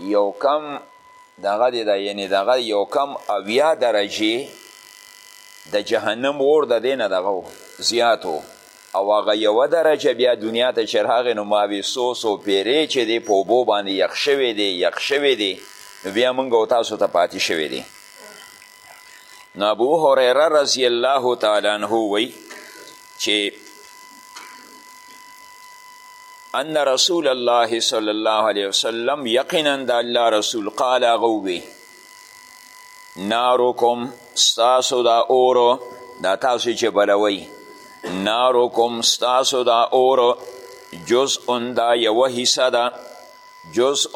یو کم دغه دی دا یعنی دغه یو کم اویا درجه د جهنم اور د دی نه دغه زیاتو او هغه یوه درجه بیا دنیا ته چې راغی نو ما وی څو څو پیرې چې دی په اوبو باندې یخ شوی دی یخ شوی دی نو بیا موږ او تاسو ته پاتې شوی دی نو ابو هریره رضی الله تعالی عنه وی چې ان رسول الله صلی الله علیه وسلم یقینا د الله رسول قال هغه وی نارکم ستاسو دا اورو دا تاسو چې بلوي نارکم ستاسو دا اورو جزء دا یوه حصه ده جزء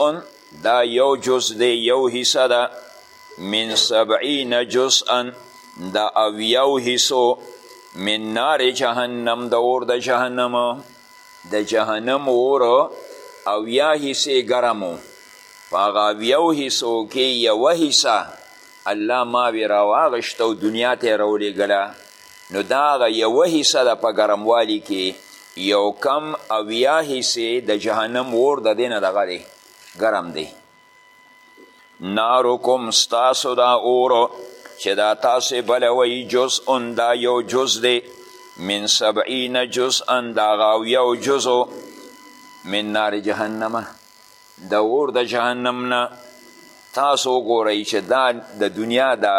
دا یو جز دی یو حصه ده من سبعین جزءا د اویاو حصو من نار جهنم د اور د جهنم د جهنم اور اویا حصې ګرمو په هغه اویاو حصو کې یوه حصه الله ماوې راواغشته او دنیا ته یې راولېږله نو دا هغه یوه حصه ده په ګرموالي کې یو کم اویا حصې د جهنم اور د دې نه دغه دی ګرم دی نارکم ستاسو دا اور چې دا تاسې بلوئ جزء دا یو جز دی من سبعین جزءا دا غاویو جزو من نار جهنم د اور د جهنم نه تاسو وګورئ چې دا د دنیا دا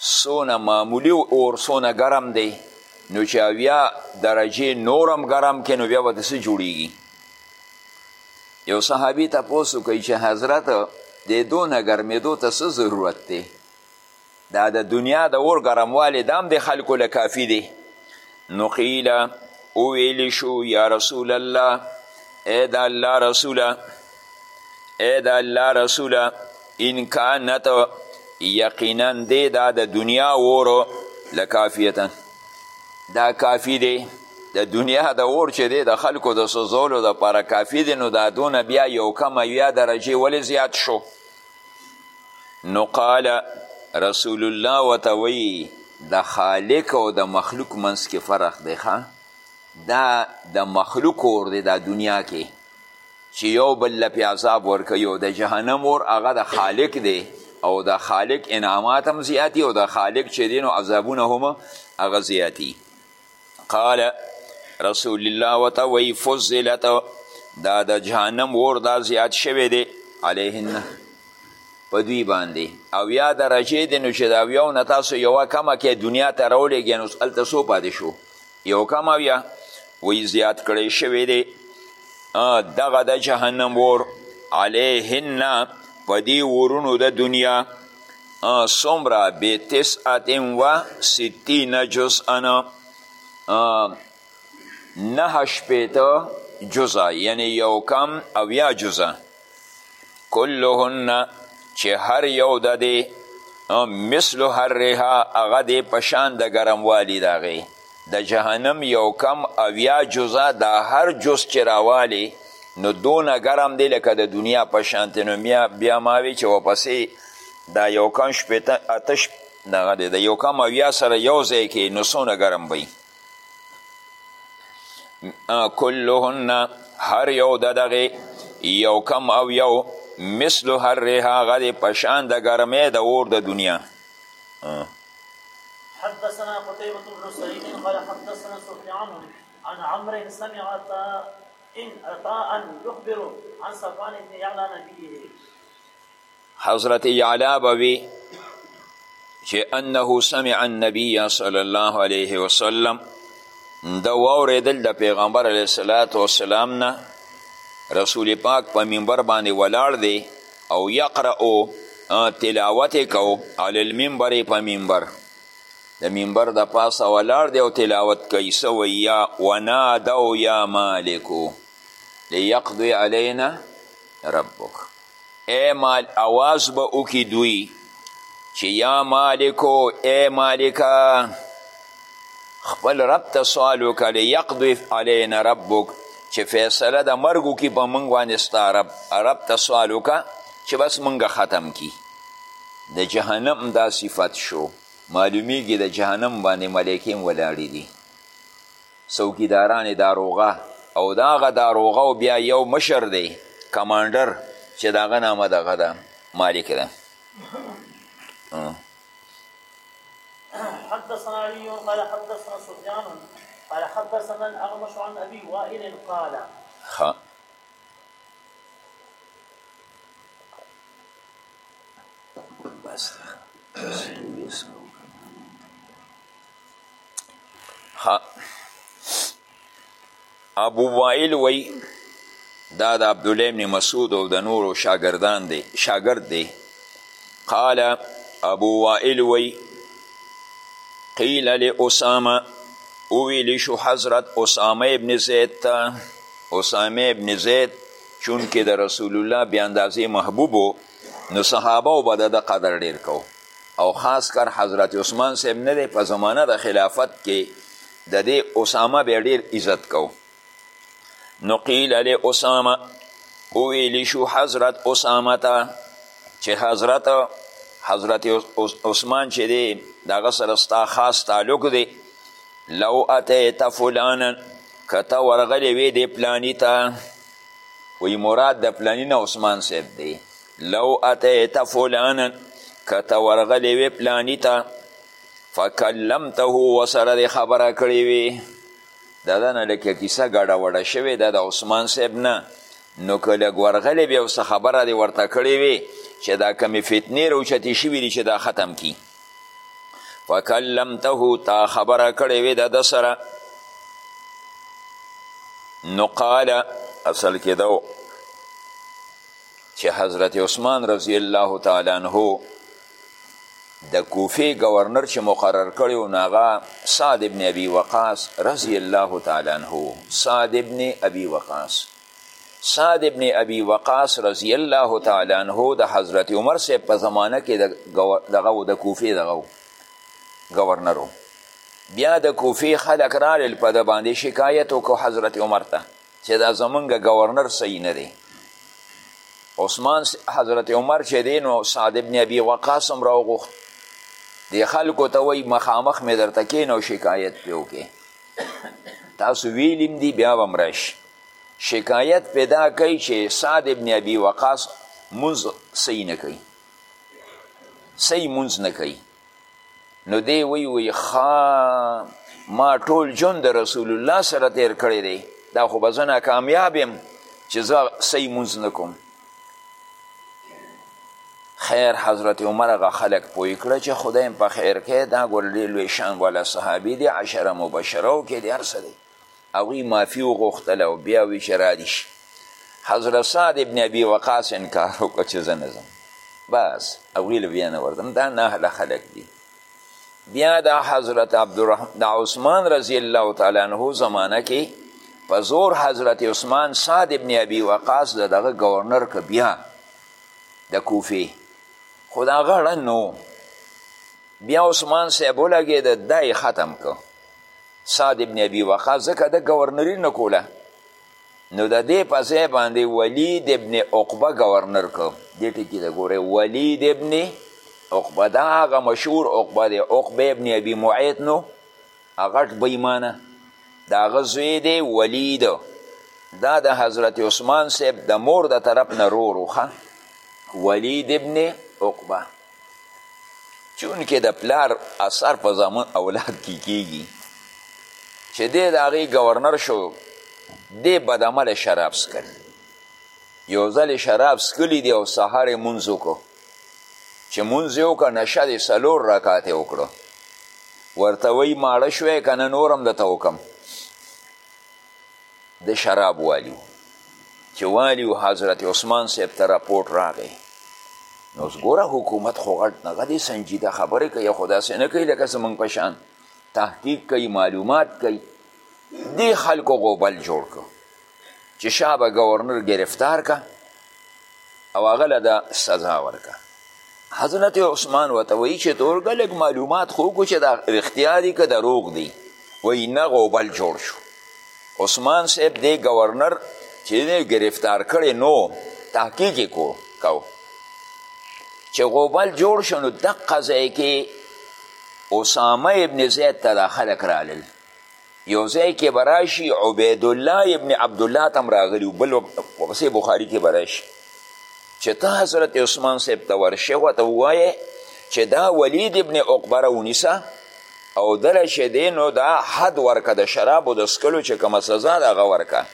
څونه معمولي اور څونه ګرم دی نو چې اویا درجې نورم ګرم کې نو بیا به د څه جوړیږي یو صحابي تپوس کوي چې حضرت د دونه ګرمېدو ته څه ضرورت دی دا د دنیا د اور ګرموالی دا هم د خلکو له کافي دی نو قیله وویل شو یا رسول الله ای د الله رسوله ای د الله رسوله ان کانت یقینا دی دا د دنیا اورو لکافیتا دا کافی دی د دنیا د اور چې دی د خلکو د سوزولو دپاره کافي دی نو دا دونه بیا یو کمه یا درجې ولې زیات شو نو قال رسول الله وته وی د خالق او د مخلوق منځ کې فرق دی ښه دا د مخلوق اور دی دا دنیا کې چې یو بل له پې عذاب ورکوي او د جهنم اور هغه د خالق دی او د خالق انعامات هم زیاتی او د خالق چې دی نو عذابونه هم هغه زیاتی قال رسول الله وته وی فضلت دا د جهنم اور دا زیات شوی دی علیهن په دوی باندې او یا درجې دی نو چې د اویاو نه تاسو یوه کمه کې دنیا ته راولېږئ نو هلته څو پاتې شو یو کم اویا وی زیات کړی شوی دی دغه د جهنم اور علیهن په دې اورونو د دنیا سمرا بی تسعت و ستین جز انا نه شپیتا جزا یعنی یو کم او یا جزا کلهن چه هر یو ده ده مثل هر رها اغا ده پشان ده گرموالی داغی د جهنم یو کم اویا جزا دا هر جز چې راوالی نو دونه ګرم دی لکه د دنیا په شانتې نو بیا بیا ما وی چې ورپسې دا یو کم شپېته اته دغه دی د یو کم اویا سره یو ځای کې نو څونه ګرم به کلهن هر یو د دغې یو کم او یو مثل هر رهاغه دی په شان د ګرمۍ د اور د دنیا آه. حدثنا قتيبة بن سعيد قال حدثنا سفيان عن عمرو سمع ان عطاء يخبر عن صفوان بن يعلى نبيه حضرت يعلى بوي چې انه سمع النبي صلى الله عليه وسلم د واورېدل د پیغمبر علیه السلام نه رسول پاک په منبر باندې ولاړ دی او یقرأو تلاوت کو علی المنبر په منبر د منبر د پاسه ولاړ دی او تلاوت کوي څه وایي یا ونادو یا مالکو لیقضی علینا ربک ای مال اواز به وکړي دوی چې یا مالکو ای مالکه خپل رب ته سوال وکړه لیقضی علینا ربک چې فیصله د مرګ وکړي په موږ باندې ستا رب رب ته سوال وکړه چې بس موږ ختم کی د جهنم دا صفت شو معلومیږي د جهنم باندې ملایکې هم ولاړې دي څوکیدارانې داروغه او د هغه داروغه او بیا یو مشر دی کمانډر چې د هغه نامه دغه ده مالک ده حدثنا علي قال حدثنا سفيان قال حدثنا الأغمش عن أبي وائل قال خ بس خ ابو وائل وی دا د عبدالله ابن مسعود او د نورو شاگردان دی شاگرد دی قال ابو وائل وی قیل لاسامه اوویلی شو حضرت اسامه ابن زید تا اسامه ابن زید چونکه د رسول الله بیا اندازې محبوبو نو صحابه او بده د قدر ډیر کو او خاص کر حضرت عثمان صاحب نه دی په زمانه د خلافت کې د دې اسامه به ډیر عزت کو نو قیل له اسامه وویل شو حضرت اسامه ته چې حضرت حضرت عثمان چې دی دغه سره ستا خاص تعلق دی لو اتیت فلانا که ته ورغلی وې دې پلاني ته وی مراد د پلاني نه عثمان صاحب دی لو اتیت فلانا که ته ورغلی وې پلاني ته فکلمته وسره د خبره کړې وي د ده نه لکه کیسه ګډه وډه شوې ده د عثمان صاحب نه نو که لږ ورغلی بیا څه خبره دې ورته کړې وي چې دا کمې فتنې راوچتې شوي دي چې دا ختم کړي فکلمته تا خبره کړې وي د ده سره نو قال اصل کې ده چې حضرت عثمان رضی الله تعالی عنه د کوفې گورنر چې مقرر کړی و نو هغه سعد ابن ابي وقاص رضی الله تعالی عنه سعد ابن ابي وقاص سعد ابن ابي وقاص رضی الله تعالی عنه د حضرت عمر صاحب په زمانه کې دغه د کوفې دغه گورنر بیا د کوفې خلک راغلل په د باندې شکایت وکړو حضرت عمر ته چې دا زمونږ گورنر صحیح نه دی عثمان حضرت عمر چې دی نو سعد ابن ابي وقاص هم راوغوښت دې خلکو ته وایي مخامخ مې درته کښېنه او شکایت پرې وکړې تاسو ویلیم دي بیا به هم راشي شکایت پیدا کوي چې سعد ابن ابي وقاص مونځ صحیح نه کوي صحیح مونځ نه کوي نو دی وی وی خا ما ټول ژوند د رسول الله سره تیر کړی دی دا خو به زه ناکامیاب یم چې زه صحیح مونځ نه کوم خیر حضرت عمر هغه خلک پوه کړه چې خدای په خیر کې دا ګور ډېر لوی شان والا صحابي دی عشره مبشره او کې دی هر څه دی هغوی معافي وغوښتله او بیا وی چې را دي شي حضرت سعد ابن ابي وقاص انکار وکړ چې زه نه ځم بس هغوی له بیا نه ورځم دا نهله خلک دي بیا د حضرت عبدالرحمن د عثمان رضی الله تعالی عنه زمانه کې په زور حضرت عثمان سعد ابن ابي وقاص د دغه گورنر که بیا د کوفې خو د هغه ړن بیا عثمان صاحب ولګېده دا یې ختم که سعد ابن ابي وقاص ځکه د گورنری نه کوله نو د دې په ځای باندې ولید ابن عقبه گورنر کو دې ټکي ته ګوره ولید ابن عقبه دا هغه مشهور عقبه دی عقبه ابن ابي معیط نو غټ بېمانه د هغه زوی دی ولید دا د حضرت عثمان صاحب د مور د طرف نه رور ولید ابن عقبه چونکې د پلار اثر په زمون اولاد کې کیږي چې دی د هغې ګورنر شو دی بدعمله شراب څکل یو ځل شراب څکلي دی او سهار یې مونځ وکړو چې مونځ یې وکړه نشه دی څلور رکات یې وکړو ورته وایي ماړه شوی که نه نور هم درته وکړم د شراب والی و چې والی و حضرت عثمان صاحب ته رپورټ راغی نو اوس ګوره حکومت خو غټ نه غدې سنجیده خبرې کوي خو داسې نه کوي لکه زمونږ په شان تحقیق کوي معلومات کوي دې خلکو غوبل جوړ کړو چې شابه ګورنر گرفتار که او هغه له ده سزا ورکه حضرت عثمان ورته وایي چې تورګه لږ معلومات خو وکړو چې دا رښتیا دي که دروغ دي وایي نه غوبل جوړ شو عثمان صاحب دی ګورنر چې دی گرفتار کړی نو تحقیق یې کو کو چې غوبل جوړ شو نو دقه ځای کې اسامه ابن زید ته دا خلک رالل یو ځای کې به راشي عبیدالله ابن عبدالله ته هم راغلي بل ورپسې بخاري کې به راشي چې ته حضرت عثمان صاحب ته ورشې ورته ووایې چې دا ولید ابن عقبه راونیسه او دله چې دی نو دا حد ورکه د شرابو د څکلو چې کومه سزا ده هغه ورکه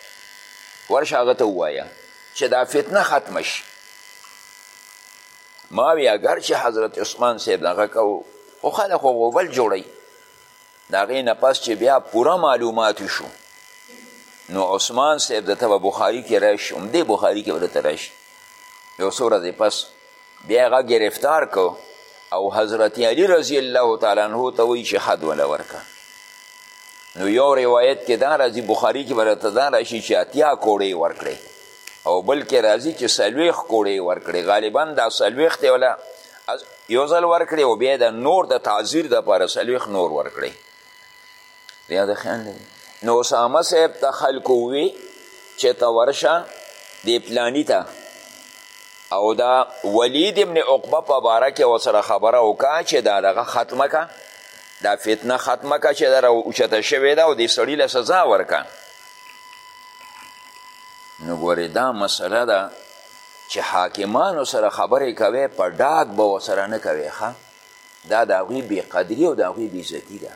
ورشه هغه ته ووایه چې دا فتنه ختمه شي ما وی اگر چې حضرت عثمان صاحب دغه کو خو خلک خو غوبل جوړوي د هغې نه پس چې بیا پوره معلومات شو نو عثمان صاحب دته به بخاري کې راشي همدې بخاري کې به درته راشي یو څو ورځې پس بیا هغه ګرفتار کو او حضرت علی رضی الله تعالی عنه ته وایي چې حد وله ورکه نو یو روایت کې دا راځي بخاري کې به درته دا راشي چې اتیا کوړې ورکړې او بل کې راځي چې څلوېښت کوړې ورکړي غالبا دا څلوېښت یې وله یو ځل ورکړي او بیا د نور د تعذیر دپاره څلوېښت نور ورکړي بیا د خیال دی نو اسامه صاحب ته خلکو ووي چې ته ورشه دې پلاني ته او دا ولید ابن عقبه په باره کې ورسره خبره وکړه چې دا دغه ختمه که دا فتنه ختمه که چې دا راوچته شوې ده او دې سړي له سزا ورکړه نو ګورې دا مسله ده چې حاکمانو سره خبرې کوي په ډاک به ورسره نه کوي ښه دا د هغوی بېقدري او د هغوی بېعزتي ده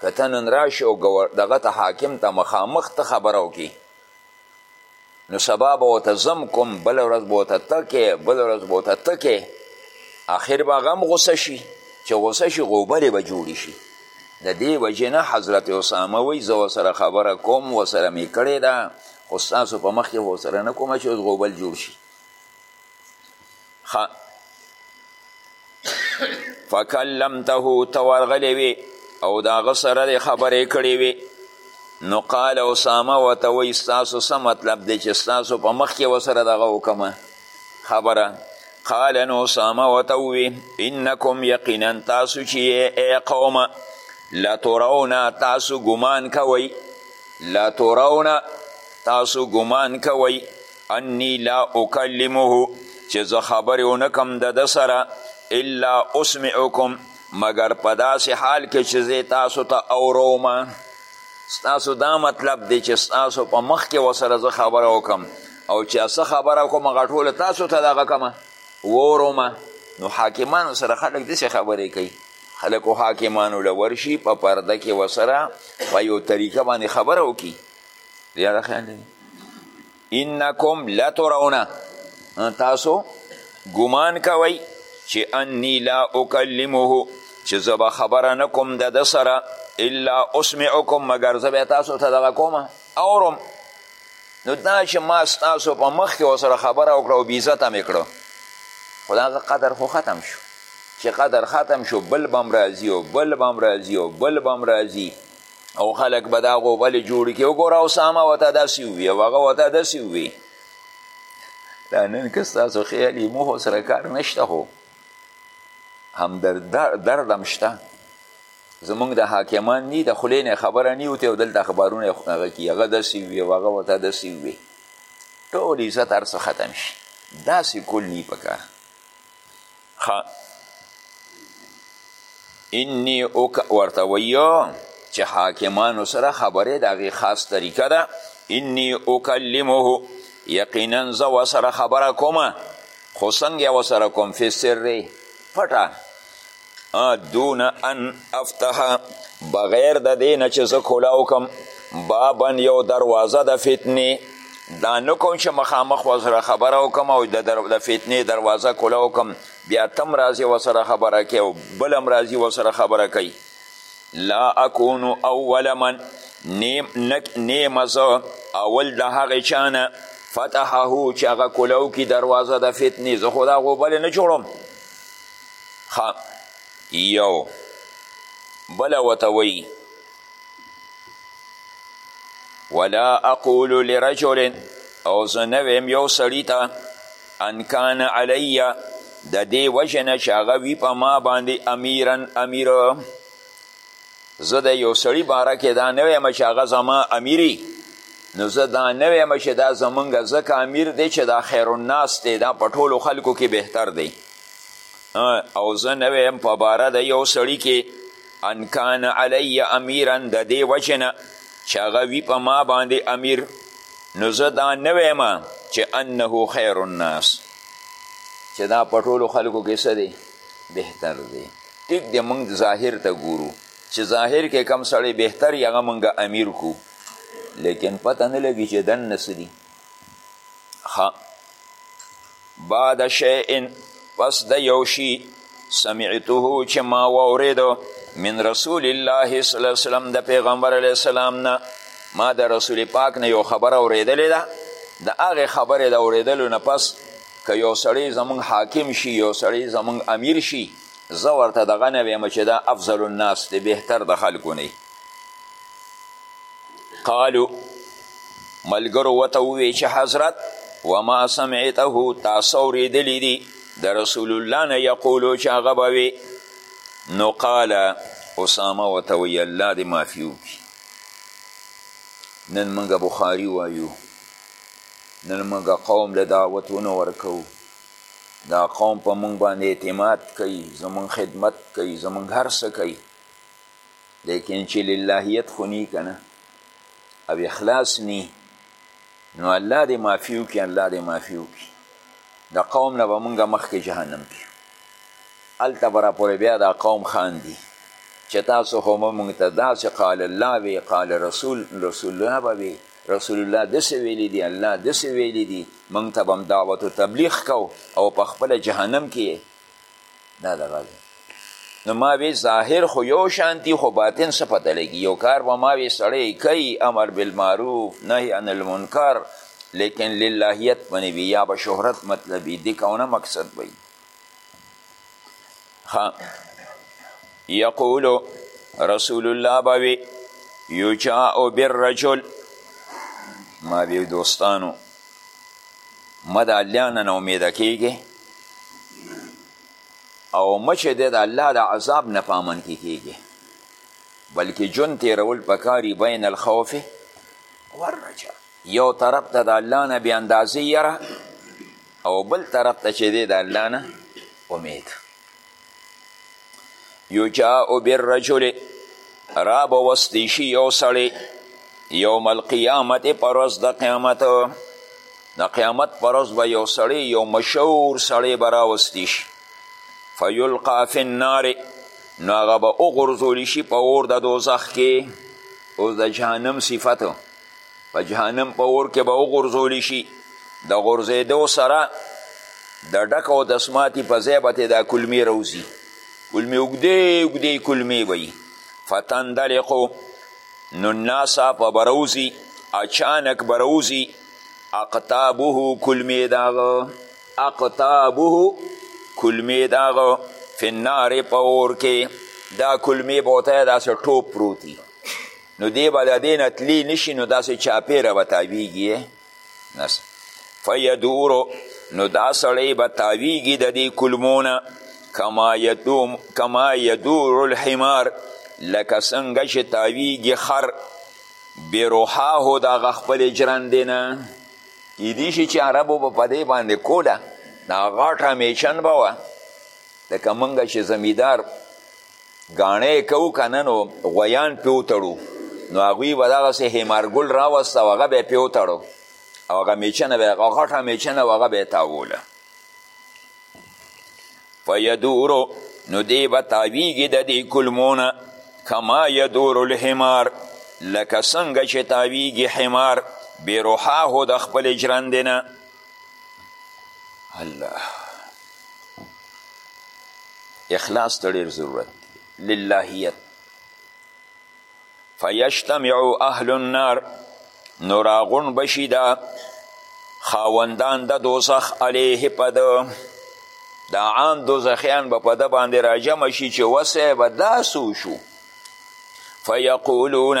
که ته نن راشې او دغه ته حاکم ته مخامخ ته خبره وکړي نو سبا به ورته زم کوم بله ورځ به ورته ته کې بله ورځ به ورته ته کې اخر به هغه هم غوسه شي چې غوسه شي غوبلې به جوړې شي د دې وجې نه حضرت اسامه وایي زه ورسره خبره کوم ورسره مې کړې ده خو ستاسو په مخ کې ورسره نه کومه چې اوس غوبل جوړ شي فکلمته ته ورغلی وې او د هغه سره دې خبرې کړې وې نو قال اسامه ورته وایي ستاسو څه مطلب دی چې ستاسو په مخ کې ورسره دغه وکړمه خبره قال نو اسامه ورته ووی انکم یقینا تاسو چې ای قومه لترونه تاسو ګمان کوئ لترونه تاسو ګمان کوئ انی لا اکلمه چې زه خبرې ونه کم د ده سره الا اسمعکم مګر په داسې حال کې چې زه تاسو ته اوروم ستاسو دا مطلب دی چې ستاسو په مخ کې ورسره زه خبره وکم او چې څه خبره کوم هغه ټوله تاسو ته دغه کومه وورومه نو حاکمانو سره خلک داسې خبرې کوي خلکو حاکمانو له ورشي په پرده کې وسره په یو طریقه باندې خبره وکړي یاده خیال دی انکم لترونه تاسو ګمان کوئ چې انی لا اکلمه چې زه به خبره نه کوم د ده سره الا اسمعکم مګر زه به تاسو ته دغه کوم اورم نو دا چې ما ستاسو په مخ کې ورسره خبره وکړه او بېعزته مې کړو خو د هغه قدر خو ختم شو چې قدر ختم شو بل به هم راځي او بل به هم راځي او بل به هم راځي او خلک به دا غوبلې جوړې کړي وګوره اسامه ورته داسې ووي او هغه ورته داسې ووي دا نن که ستاسو خیال یې موږ سره کار نشته خو همدرد دردم شته زمونږ د حاکمان نی د خلی نه خبره نی وتی او دلته اخبارونه هغه کی هغه دسی وی او هغه ورته دسی وی ټول عزت هر څه ختم شي داسې کول نی پکار انی اوک ورته ویو چې حاکمانو سره خبرې د هغې خاص طریقه ده انی اکلمه یقینا زه ورسره خبره کومه خو څنګه ورسره کوم فی سرې پټه دون ان افتح بغیر د دې نه چې زه کولا وکم بابا یو دروازه د فتنې دا نه کوم چې مخامخ ورسره خبره وکم او د در... فتنې دروازه کولا وکم بیا تم راځي ورسره خبره کوي او بل هم راځي ورسره خبره کوي لا اکون اول من نیم نک نیم زه اول د هغې چانه فتحه چې هغه کولاو کی دروازه د فتنې زه خو د هغو بلې نه جوړوم ښه یو بله ورته وایي ولا اقول لرجل او زه نه ویم یو سړي ته ان کان علی د دې وجه نه چې هغه وي په ما باندې امیرا امیر زه د یو سړي باره کې دا نه ویم چې هغه زما امیري نو زه دا نه ویم چې دا زمونږ ځکه امیر دی چې دا خیر الناس دی دا په ټولو خلکو کې بهتر دی او زه نوی یم په باره د یو سړي کې ان کان علی امیرا د دې وجې نه چې هغه وي په ما باندې امیر نو زه دا نوی یم چې انه خیر الناس چې دا په ټولو خلکو کې څه دی بهتر دی ټیک دی موږ ظاهر ته ګورو چې ظاهر کې کم سړی بهتر یې هغه موږ امیر کو لیکن پته نه لګي چې دننه څه دي خا بعد شیء پس د یو شي سمعته چې ما واورېدو من رسول الله صلی الله علیه وسلم د پیغمبر علیه السلام نه ما د رسول پاک نه یو خبر اورېدلې ده د هغې خبرې د اورېدلو نه پس که یو سړی زمونږ حاکم شي یو سړی زمونږ امیر شي زه ورته دغه نه ویم چې دا افضل الناس دی بهتر د خلکو نه قالو ملګرو وته ووی چې حضرت وما سمعته تاسو اورېدلی دي د رسول الله نه یقولو چې هغه به وي نو قال اسامه ورته وایي الله دې معافي وکړي نن موږ بخاري وایو نن موږ قوم له دعوتونه ورکوو دا قوم په موږ باندې اعتماد کوي زموږ خدمت کوي زموږ هر څه کوي لیکن چې للهیت خو نی که نه او اخلاص نی نو الله دې معافي وکړي الله دې معافي وکړي د قوم نه به مونږ مخکې جهنم کې هلته به راپورې بیا دا قوم خاندي چې تاسو خو مونږ ته داسې قال الله وی قال رسول رسول الله به وی رسول الله داسې ویلی دی الله داسې ویلی دی مونږ ته به هم دعوت و تبلیغ کو او په خپله جهنم کې دا دغه دی نو ما وی ظاهر خو یو شانتی خو باطن څه پته لګي یو کار به ما وی سړی کوي امر بالمعروف نهی عن المنکر لیکن للهیت باندې وي یا به شهرت مطلبي د کونه مقصد وي ها یقول رسول الله باوی یجاء بالرجل ما وی دوستانو مه د الله نه ناامیده کیږئ او مه چې د الله د عذاب نه په امن کې کیږئ بلکې ژوند تېرول پکاري بین الخوف والرجا یو طرف ته د الله نه بې اندازې یره او بل طرف ته چې دی د الله نه امید یجاء بالرجل را به وستی شي یو سړی یوم القیامت پر ورځ د قیامت د قیامت پر ورځ به یو سړی یو مشهور سړی به راوستی شي فیلقا فی النار نو هغه به وغورځول شي په اور د دوزخ کې اوس د جهنم صفت په جهنم په اور کې به وغورځول شي د غورځېدو سره د ډک او دسماتي په ځای به ترې دا کلمې روځي کلمې اوږدې اوږدې کلمې به وي فتندلقو نو ناسا په به روځي اچانک به روځي اقتابه کلمې د هغه اقتابه کلمې د هغه فنارې په اور کې دا کلمې به ورته داسې ټوپ پروت نو دی به د دې نه تلی نه شي نو داسې چاپېره به تاویږي نس فیدورو نو دا سړی به تاویږي د دې کلمونه کما یدوم کما یدور الحمار لکه څنګه چې تاویږي خر بروحاه د هغه خپل جرندې نه کیدی شي چې عربو به په دې باندې کوله دا غټه میچن به وه لکه موږ چې زمیدار ګاڼه یې کوو که نه نو غویان پې وتړو نو هغوی به دغسې هیمارګل راوست او هغه به یې پې وتړو او هغه میچنه به هغه غټه میچنه و هغه به یې تاووله فیدورو نو دی به تاویږي د دې کلمونه کما یدور الحمار لکه څنګه چې تاویږي حمار بې روحاهو د خپل ژرندې نه الله اخلاص ته ډېر ضرورت للهیت فیجتمع اهل النار نو راغون بشي دا خاوندان د دوزخ علیه په ده دا عام دوزخیان به په ده باندې راجمع شي چې وسه به داسې وشو فیقولون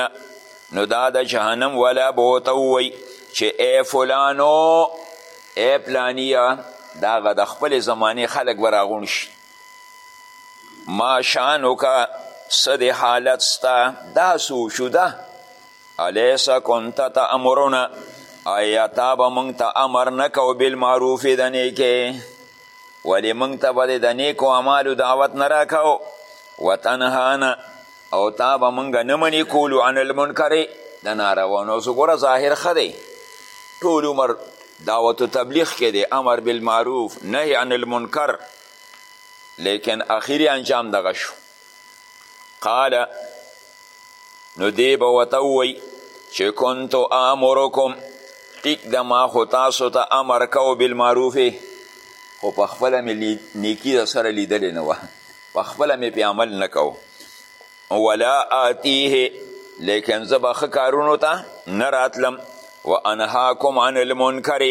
نو دا د جهنم ولا به ورته ووایي چې ای فلانو ای پلانیه د هغه د خپلې زمانې خلک به راغونډ شي ما شانو که څه د حالت ستا دا سوچوده الیس کنت تامرونه آیا تا به موږ ته امر نه کو بالمعروف د نیکې ولی مونږ ته به د نیکو اعمالو دعوت نه راکاو وتنهانا او تا به مونږ نه منی کولو عن المنکر د ناروا نو ګوره ظاهر ښه دی ټول عمر دعوت و تبلیغ کې دی امر بالمعروف نهی عن المنکر لیکن اخیری انجام دغه شو قال نو دی به ورته ووایي چې کنت آمرکم ټیک ده ما خو تاسو ته تا امر کو بالمعروف خو په خپله مې نیکي د سره لیدلې نه وه په خپله مې پې عمل نه کو ولا آتیه لیکن زه به ښه کارونو ته نه راتلم و انهاکم عن المنکر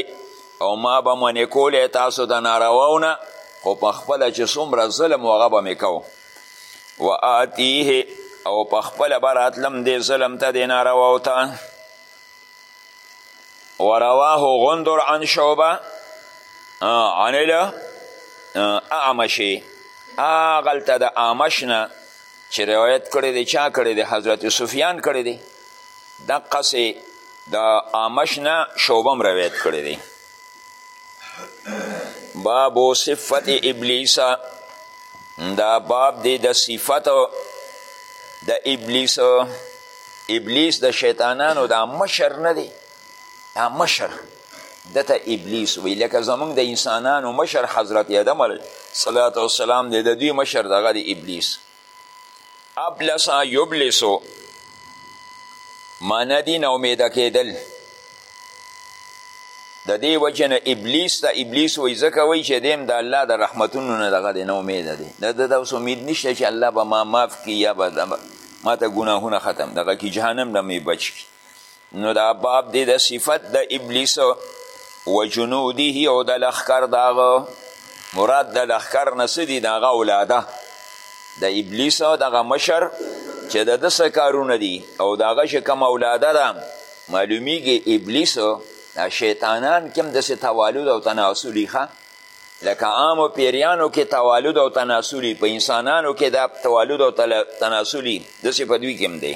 او ما به منې کولې تاسو د نارواو نه خو په خپله چې څومره ظلم و هغه به مې کوو و آتیه او په خپله به راتلم دې ظلم ته دې نارواو ته ورواه غندر عن شعبه عن الاعمشي هغلته د اعمش نه چې روایت کړی دی چا کړی دی حضرت سفیان کړی دی دقسې د آمش نه شعبه هم روایت کړی دی باب صفت ابلیس دا باب دی د صفت د ابلیس ابلیس د شیطانانو دا مشر نه دی دا مشر دته ابلیس وی لکه زمونږ د انسانانو مشر حضرت ادم علیه السلام دی د دوی مشر دغه دی ابلیس ابلس یبلسو معنی دی ناامیده کېدل د دې وجه نه ابلیس ته ابلیس وایي ځکه وایي چې دیم د الله د رحمتونو نه دغه دی نه امیده دی د ده داسې امید نشته چې الله به ما معاف کړي یا به ما ته ګناهونه ختم دغه کي جهنم نه مې بچ کړي نو دا باب دی د صفت د ابلیس و جنوده او د لښکر د هغه مراد د لښکر نه څه دي د هغه اولاده د ابلیس دغه مشر چې د ده څه کارونه دي او د هغه چې کومه اولاده ده معلومیږي ابلیس دا شیطانان کې هم داسې توالد او تناسلي ښه لکه عامو پیریانو کې توالد او تناسلي په انسانانو کې دا توالد او تناسلي داسې په دوی کې هم دی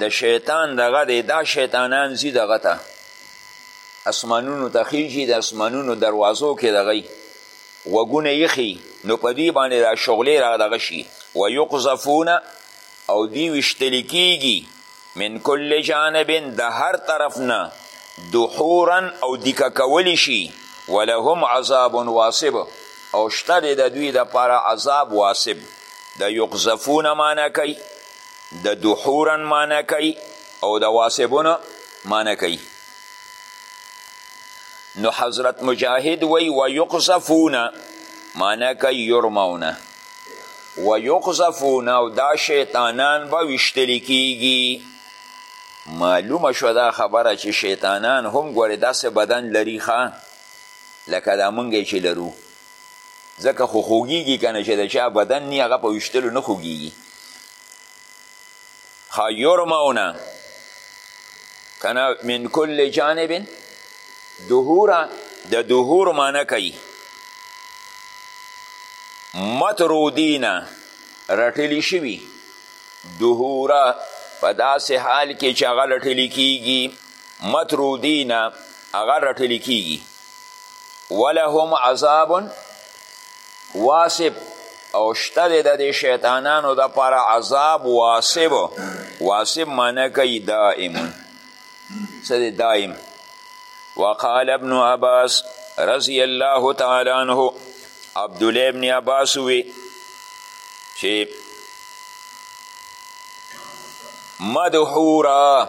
د شیطان دغه دی دا شیطانان ځي دغه ته اسمانونو ته خیږي د اسمانونو دروازو کې دغی غوږونه یخي نو په دوی باندې دا شغلې را دغه شي ویقذفونه او دوی ویشتل کیږي من کل جانب د هر طرف نه دحورا او دیکه کولی شي ولهم عذاب واصب او شته د دوی دپاره عذاب واصب د یقذفونه معنی کوي د دحورا معنی کوي او د واسبون معنی کوي نو حضرت مجاهد وی و یقذفون معنی کوي یرمونه و یقذفون او دا شیطانان به وشتل کیږي معلومه شو دا خبره چې شیطانان هم ګورې داسې بدن لري ښه لکه دا مونږ چې لرو ځکه خو خوږیږي کنه چې د چا بدن نی هغه په ویشتلو نه خوږیږي ښه یرمونه کنه من کل جانب دهوره د دهور معنی کوي مطرودینا رټلی شوي دهوره په داسې حال کې چې هغه رټلی کیږي مطرودینا هغه رټلی کیږي ولهم عذاب واسب او شته دی د دې شیطانانو د پاره عذاب واسب واسب معنی کوي دائم څه دی دائم وقال ابن عباس رضی الله تعالی عنه عبدالله ابن عباس وی چې مدحورا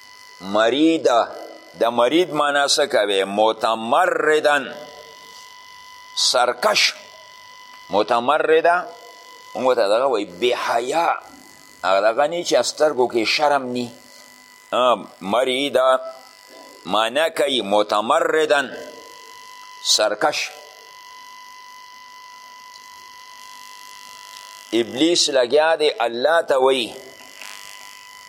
مریده د مرید معنا څه کوي متمردن سرکش متمرده موږ ته دغه وایي بېحیا هغه دغه نی چې سترګو کې شرم نی مریده معنا کوي متمردن سرکش ابلیس لګیا دی الله ته وایي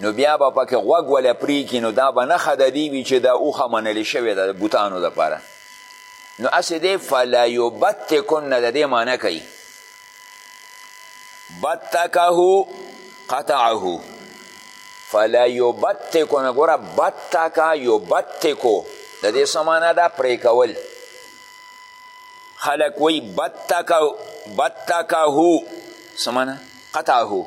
نو بیا به پکې غوږ ولا پریږي نو دا به نښه د دې وي چې دا اوښه منل شوې ده د بوتانو دپاره نو هسې دی فلا یبتکن د دې معنی کوي بتکه قطعه فلا یبتکن ګوره بتکه یبتکو د دې څه معنی ده پرې کول خلک وایي بتکه بتکه څه معنی قطعه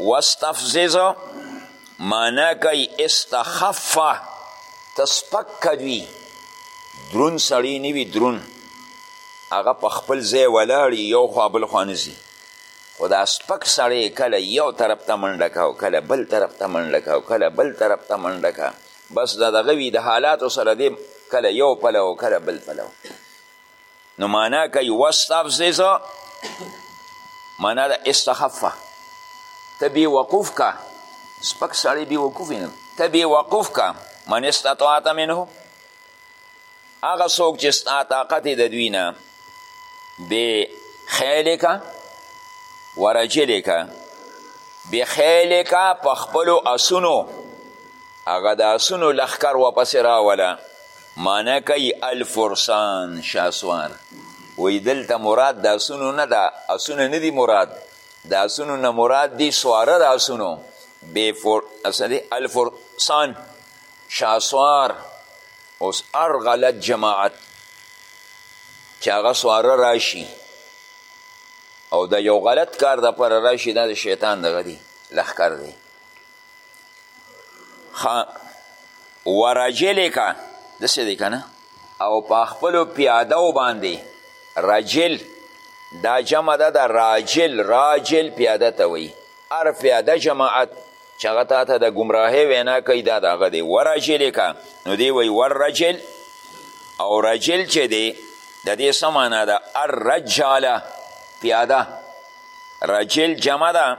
واستفزز معنی کوي استخفه ته سپک کوي درون سړی نه وي درون هغه په خپل ځای ولاړي یو خوا بل خوا نه ځي خو دا سپک سړی کله یو طرف ته منډه کا او کله بل طرف ته منډه کا او کله بل طرف ته منډه کا بس د دغه وي د حالاتو سره دی کله یو پلو کله بل پلو نو معنا کوي واستفزز معنا د استخفه ته بې وقوف کا سپک سړی بې وقوف نه ته بې وقوف کا من استطاعت منه هغه څوک چې ستا طاقت د دوی نه بې خیلکه ورجلکه بې خیلکه په خپلو اسونو هغه د اسونو لښکر واپسې راوله معنی کوي الفرسان شاسوار وایي دلته مراد د اسونو نه ده اسونه نه دي مراد د اسونو نه مراد دي سواره د اسونو الفرسان شاسوار اوس ارغلت جماعت چې هغه سواره راشي او د یو غلط کار دپاره راشي دا د شیطان دغه دی لښکر دی ورجلک داسې دی که نه او په خپلو پیادو باندې رجل دا جمع ده د راجل راجل پیاده ته وایي هر پیاده جماعت چې هغه تا ته د ګمراهۍ وینا کوي دا د هغه دی ورجلکه نو دی وایي ورجل او رجل چې دی د دې څه معنا ده الرجاله پیاده رجل جمع ده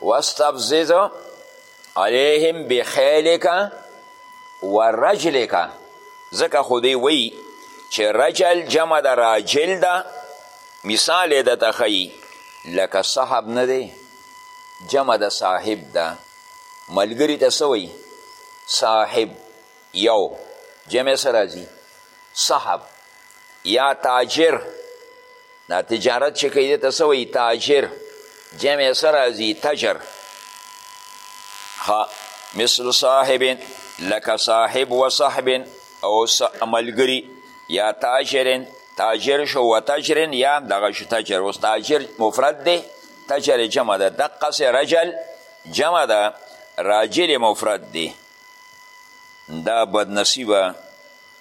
واستفزز علیهم بخیلک و رجلک ځکه خو دی وی چې رجل جمع د راجل ده مثال یې درته ښیي لکه صاحب نه دی جمع د صاحب ده ملګري ته څه صاحب یو جمع څه راځي صاحب یا تاجر دا تجارت چې کوي ته څه وایي تاجر جمع څه راځي تجر مثل صاحب لکه صاحب و صاحب او ملګري یا تاجر تاجر شو و تاجر یا دغه شو تاجر اوس تاجر مفرد دی تاجر جمع ده دقسې رجل جمع ده راجل مفرد دی دا بدنصیبه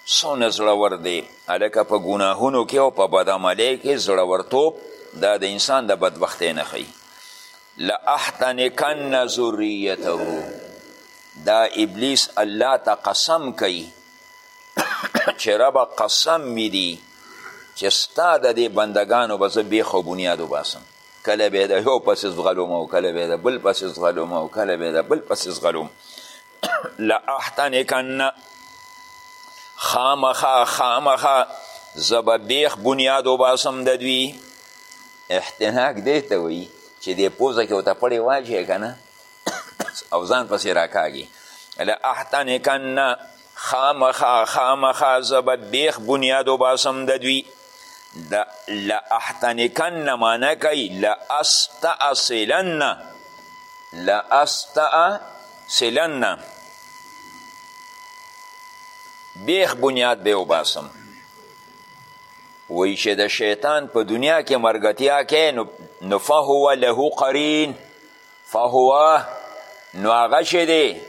څونه زړور دی هلکه په ګناهونو کې او په بدعملۍ کې زړورتوب دا د انسان د بدبختۍ نه ښیي لاحتنکن ذریته دا ابلیس الله ته قسم کوي چې ربه قسم مې دي چې ستا د دې بندګانو به زه بیخ او بنیاد وباسم کله به یې د یو پسې ځغلوم او کله به یې د بل پسې ځغلوم او کله به یې د بل پسې ځغلوم لاحتنکن خامخا خامخا زه به بیخ بنیاد وباسم د دوی احتناک دی ته وایي چې دې پوزه کې ورته پړې واچوې که نه او ځان پسې راکاږي لاحتنکن خامخا خامخا زه به بیخ بنیاد وباسم د دوی د لاحتنکن معنی کوي لاستاصلن لاستاصلن بیخ بنیاد به وباسم وایي چې د شیطان په دنیا کې مرګتیا کې نو فهو له قرین فهو نو هغه چې دی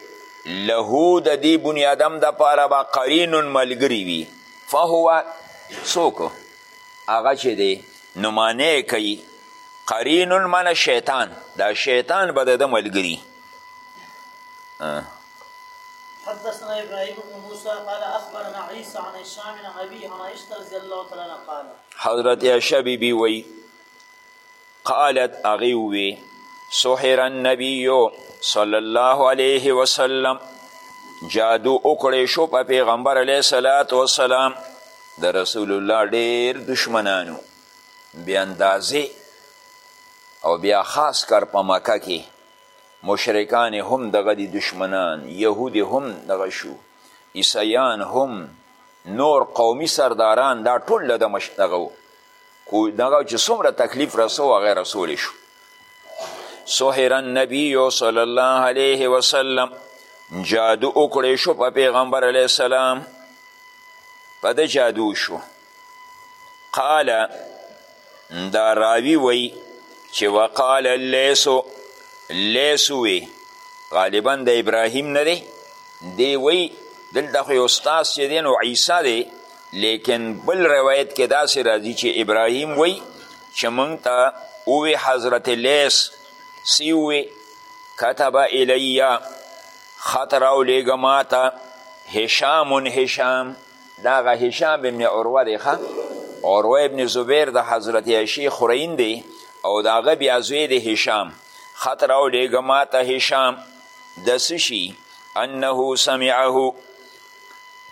له د دې بني ادم دپاره به قرین ملګري وي فهو څوک هغه چې دی نو معنی کوي قرین معنی شیطان دا شیطان به د ده ملګري حدثنا ابراهيم بن موسى قال اخبرنا عيسى عن هشام عن ابي عن عائشه رضي الله تعالى عنها قال حضرت عائشه بي بي وي قالت هغې ووی سحر النبیو صلی الله علیه وسلم جادو وکړی شو په پیغمبر علیه صلات وسلام د رسول الله ډیر دشمنانو بی اندازې او بیا خاص کر په مکه کې مشرکان هم دغه دي دشمنان یهود هم دغه شو عیسیان هم نور قومي سرداران دا ټول د مشتغو کو دغه چې څومره تکلیف رسو هغه رسولی شو سحر النبی صلی الله علیه وسلم جادو وکړی شو په پیغمبر علیه السلام په ده جادو شو قال دا راوی وی چې وقال لیسو لیسو وی غالبا د ابراهیم نه دی دی وی دلته خو یو استاذ چې دی نو عیسی دی لیکن بل روایت کې داسې راځي چې ابراهیم وی چې مونږ ته اوی حضرت لیس سی وی کتب الی خط راولیږه ما ته هشام هشام دا غا هشام ابن عروه دی ښه عروه ابن زبیر د حضرت عشی خورین دی او د هغه بیا زوی دی هشام خط راولیږه ما ته هشام د څه شي انه سمعه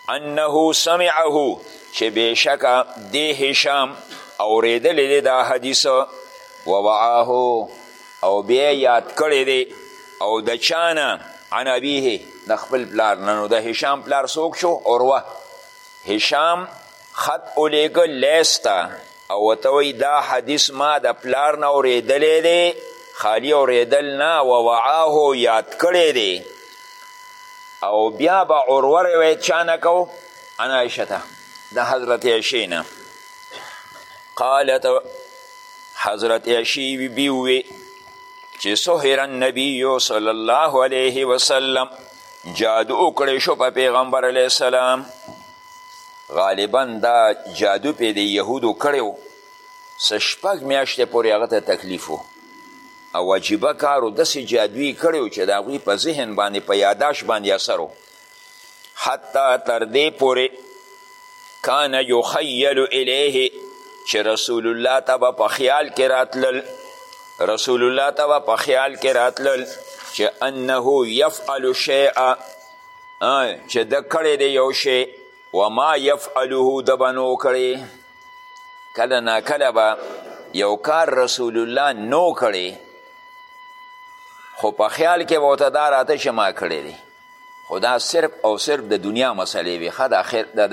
انه سمعه چې بېشکه دې هشام اورېدلی دی دا حدیث ووعاه او بیا یاد کړی دی او د چانه عن ابیه د خپل پلار نه نو د هشام پلار څوک شو عروه هشام خط ولیږه لیس ته او ورته وایي دا حدیث ما د پلار نه اورېدلی دی خالي اورېدل نه ووعاه یاد کړی دی او بیا به عروه روایت چا نه کو عن عایشته د حضرت عایشې نه قالت حضرت عایشې بي بي ووې چې سهر النبي صلی الله علیه وسلم جادو وکړی شو په پیغمبر علیه السلام غالبا دا جادو پې د یهودو کړی و څه شپږ میاشتې پورې هغه ته تکلیف و او عجیبه کار و داسې جادو یې کړی و چې د هغوی په ذهن باندې په یاداشت باندې اثر و حتی تر دې پورې کان یخیل الیه چې رسول الله ته به په خیال کې راتلل رسول الله ته به په خیال کې راتلل چې انه یفعل شیئا چې د کړی دی یو شی وما یفعله د به نو کړی کله ناکله به یو کار رسول الله نو کړی خو په خیال کې به ورته دا راته چې ما کړی دی خو دا صرف او صرف د دنیا مسئلې وي ښه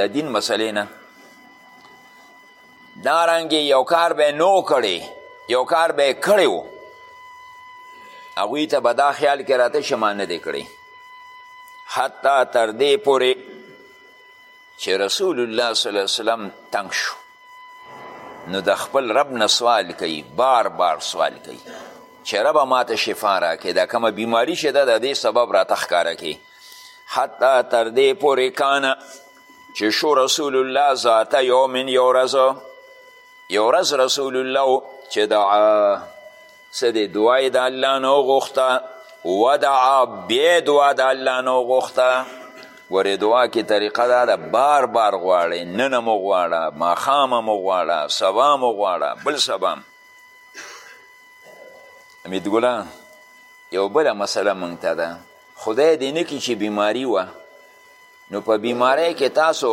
د دین مسئلې نه دارنګې یو کار به نو کړی یو کار به یې کړی و هغوی ته به دا خیال کې راته چې ما نه دی کړی حتی تر دې پورې چې رسول الله صلی الله علیه وسلم تنګ شو نو د خپل رب نه سوال کوي بار بار سوال کوي چې ربه ماته شفا راکړې دا کومه بیماري چې ده د دې سبب راته ښکاره کړي حتی تر دې پورې کانه چې شو رسول الله ذات یوم یو ورځ یو ورځ رسول الله چې دعا څه دی دعا یې د الله نه وغوښته ودعا بیا دعا د الله نه وغوښته ګورې دعا کې طریقه دا ده بار بار غواړې نن مو غواړه ماښام مو غواړه سبا مو غواړه بل سبا امید ګله یو بله مسله مونږ ته ده خدای دې نه کړي چې بیماري وه نو په بیماری کې تاسو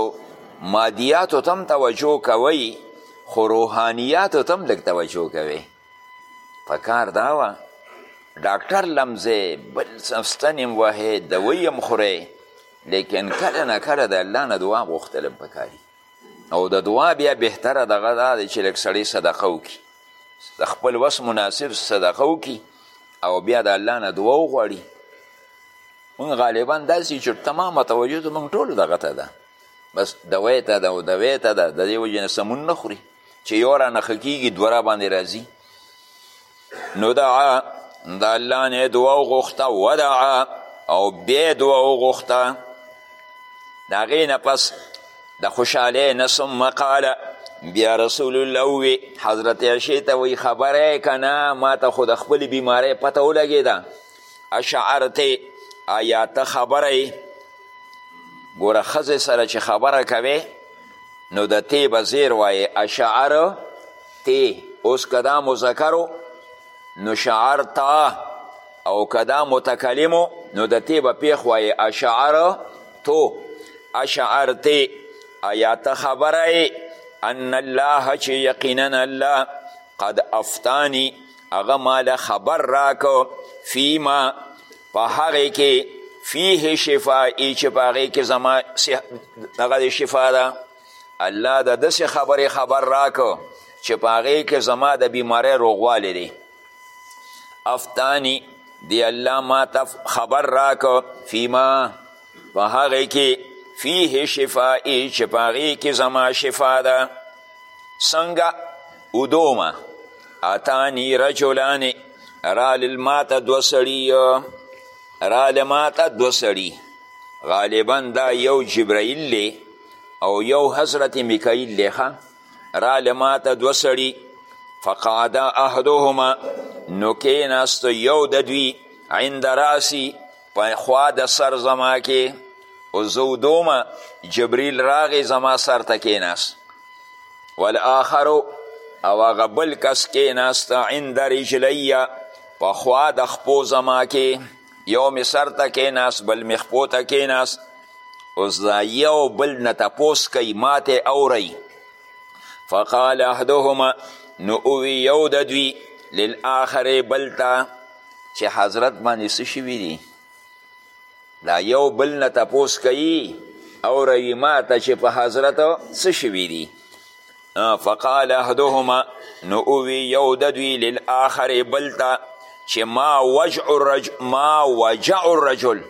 مادیاتو تم توجه کوئ خو روحانیاتو تم لږ توجه کوئ په کار دا وه ډاکټر لمزه بل ستن هم وهې دوی هم خورې لیکن کله نه کله د الله نه دعا غوښتل هم پکاري او د دعا بیا بهتره دغه دا دی چې لږ سړی صدقه وکړي د خپل وس مناسب صدقه وکړي او بیا د الله نه دعا وغواړي مونږ غالبا داسې چې تمامه توجه زمونږ ټولو دغه ته ده بس دوی ته ده او دوی ته ده د دې وجې نه سمون نه خوري چې یو را نخه کیږي دوه را باندې راځي نو دعا د الله نه دعا وغوښته ودعا او بیا دعا وغوښته د هغې نه پس د خوشحالۍ نه ثم قاله بیا رسول الله وی حضرت عائشه ته وی خبره کنه ما ته خود خپل بیماری پته ولګیده اشعرتې آیا ته خبره یې ګوره ښځې سره چې خبره کوې نو د تې به زیر وایې اشعر تې اوس که دا مذکرو نو شعر تا او که دا متکلمو نو د تې به پیښ وایې اشعر تو اشعر تې آیا ته خبره یې ان الله چې یقینا الله قد افتانی هغه ماله خبر راکو فیما په هغې کې فیه شفائی چې په هغې کې زما دغه د شفا ده الله د داسې خبرې خبر راکو چې په هغې کې زما د بیمارۍ روغوالی دی افتانی دی الله ما ته خبر راکو فیما په هغه کې فیه شفائی چې په هغې کې زما شفا ده څنګه ودومه اتانی رجلان رالل ماته دوه سړي رالل ماته دوه سړي غالبا دا یو جبرائیل دی او یو حضرت میکائیل دی ښه رالل ماته دوه سړي فقعدا احدهما نو کیناست یو د دوی عند راسی په خوا د سر زما کې او زودومه جبریل راغی زما سر ته کیناست والآخر او هغه بل کس کیناست عند رجلی په خوا د خپو زما کې یو می سر ته کیناست بل می خپو ته کیناست اوس دا یو بل نه تپوس کوي ماته اورئ فقال احدهما نو اوی یو د دوی للآخر بلتا چې حضرت باندې څه شوي دي دا یو بل نه تپوس کوي او روي ما ته چې په حضرت څه شوي دي فقال احدهما نو اووی یو د دوی للآخر بل ته چې ما وجع الرجل ما وجع الرجل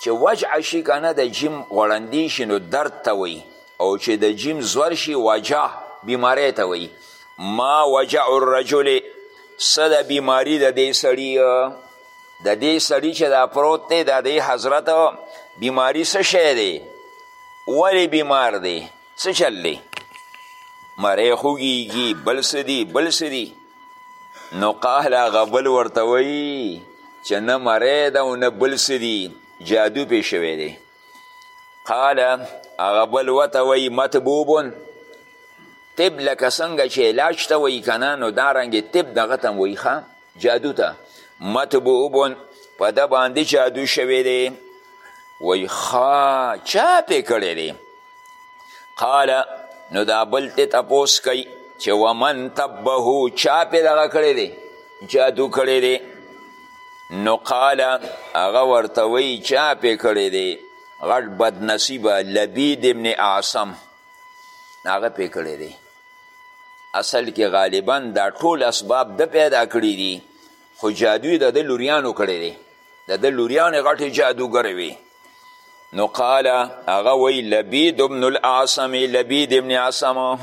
چې وجع شي که نه د جیم غړندې شي نو درد ته وایي او چې د جیم زور شي وجع بیماری ته وایي ما وجع الرجل څه د بیماری د دې سړي د دې سړي چې دا پروت دی د دې حضرت بیماری څه شی دی ولې بیمار دی څه چل دی مری خوږیږي بل څه دي بل څه دي نو قال هغه بل ورته وایي چې نه مری ده او نه بل څه دي جادو پې شوی دی قال هغه بل وته وایي مطبوبون طب لکه څنګه چې علاج ته وایي که نه نو دارنګې طب دغه ته هم وایي ښه جادو ته مطبوبون په ده باندې جادو شوی دی وایي ښه چا پې کړی دی قال نو دا بل ته تپوس کوي چې ومن تبه چا پې دغه کړی دی جادو کړی دی نو قال هغه ورته وایي چا پې کړی دی غټ بدنصیبه لبید ابن اعصم هغه پې کړی دی اصل کې غالبا دا ټول اسباب د پیدا کړي دي خو جادوی د ده لوریانو کړی دی د ده لوریانې غټې جادوګرې وي نو قال هغه وی لبید ابن الاعصم لبید ابن عصم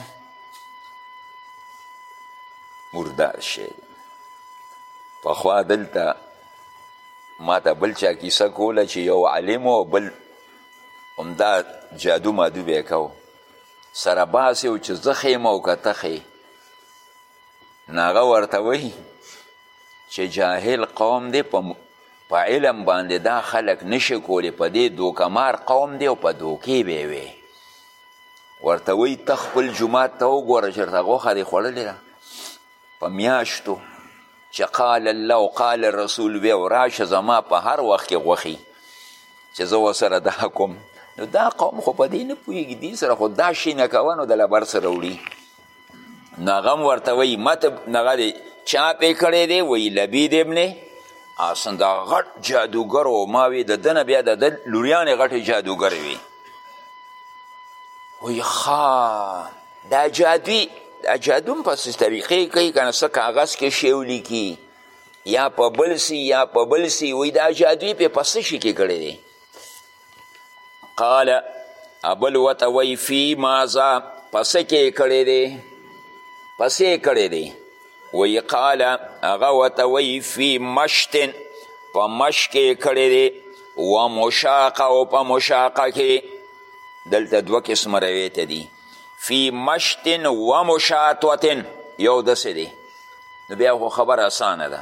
مردار شی پخوا دلته ما ته بل چا کیسه کوله چې یو عالم و بل همدا جادو مادو به کو سره باسې و چې زه خیم او که ته خې نو هغه ورته وایي چې جاهل قوم دی په په علم باندې دا خلک نشي کولی په دې دوکه مار قوم دی او په دوکې به وي ورته وایي ته خپل جومات ته وګوره چې ورته غوښه دې خوړلې ده په میاشتو چې قال الله او قال رسول وی او راشه زما په هر وخت کې غوښي چې زه ورسره دا کوم نو دا قوم خو په دې نه پوهېږي دې سره خو دا شي نه کوه نو د لبر سره وړي نو هغه هم ورته وایي متب نغه دی چا پې کړی دی وایي لبید ابن حسن دا غټ جادوګر و ما وی د ده نه بیا د ده لوریانې غټې جادوګرې وي وایي ښه دا جادوی دا جادو هم پسې طریقې کوي که نه څه کاغذ کې شی ولیکي یا په بل سی یا په بل سی وایي دا جادوی پې په څه شي کې کړی دی قال ابل وته وی فی مازا پس کې کړی دی پس یې کړی دی وی قال هغه وته وی فی مشتن په مش کې کړی دی و مشاقه او په مشاقه کې دلته دوه قسمه روایت دي فی مشتن و مشاتوتن یو دسې دی نو بیا خو خبره اسانه ده